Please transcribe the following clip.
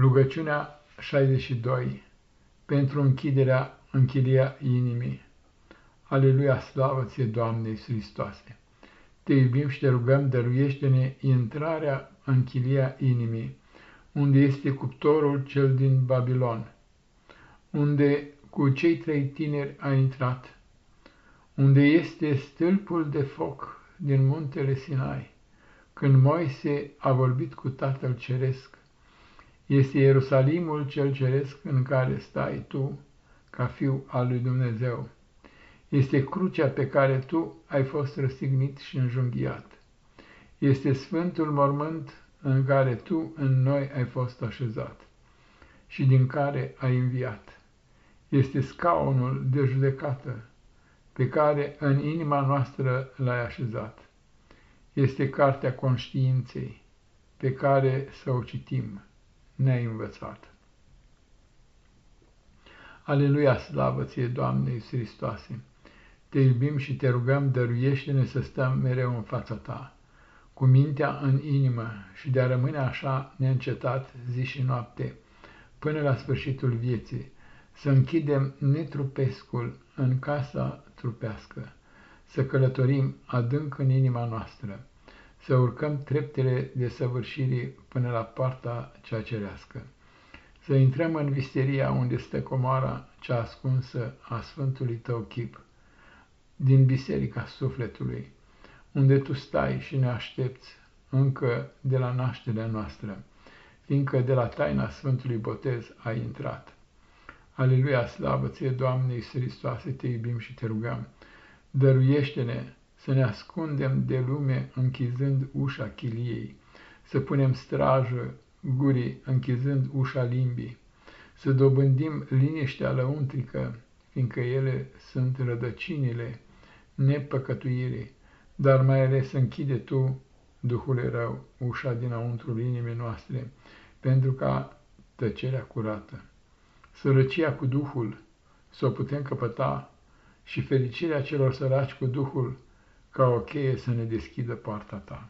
Rugăciunea 62 pentru închiderea închilia inimii. Aleluia, slavă ție, Doamne Iisus Hristoase! Te iubim și te rugăm, dăruiește-ne intrarea în chilia inimii, unde este cuptorul cel din Babilon, unde cu cei trei tineri a intrat, unde este stâlpul de foc din muntele Sinai, când Moise a vorbit cu Tatăl Ceresc, este Ierusalimul cel ceresc în care stai tu, ca fiu al lui Dumnezeu. Este crucea pe care tu ai fost răstignit și înjunghiat. Este sfântul mormânt în care tu în noi ai fost așezat și din care ai înviat. Este scaunul de judecată pe care în inima noastră l-ai așezat. Este cartea conștiinței pe care să o citim ne-ai învățat. Aleluia, slavă ție, Doamne Iisus Hristoase! Te iubim și te rugăm, dăruiește-ne să stăm mereu în fața ta, cu mintea în inimă și de a rămâne așa neîncetat zi și noapte, până la sfârșitul vieții, să închidem netrupescul în casa trupească, să călătorim adânc în inima noastră, să urcăm treptele de săvârșirii până la poarta cea cerească, să intrăm în visteria unde stă comoara cea ascunsă a Sfântului tău chip, din biserica sufletului, unde tu stai și ne aștepți încă de la nașterea noastră, fiindcă de la taina Sfântului Botez ai intrat. Aleluia, slavă ție, Doamne Iisus Hristoase, te iubim și te rugăm, dăruiește-ne să ne ascundem de lume închizând ușa chiliei, să punem strajă gurii închizând ușa limbii, să dobândim liniștea lăuntrică, fiindcă ele sunt rădăcinile nepăcătuirii, dar mai ales închide tu, Duhul rău, ușa dinăuntru inimii noastre, pentru ca tăcerea curată, sărăcia cu Duhul, să o putem căpăta și fericirea celor săraci cu Duhul, ca o cheie să ne deschidă poarta ta.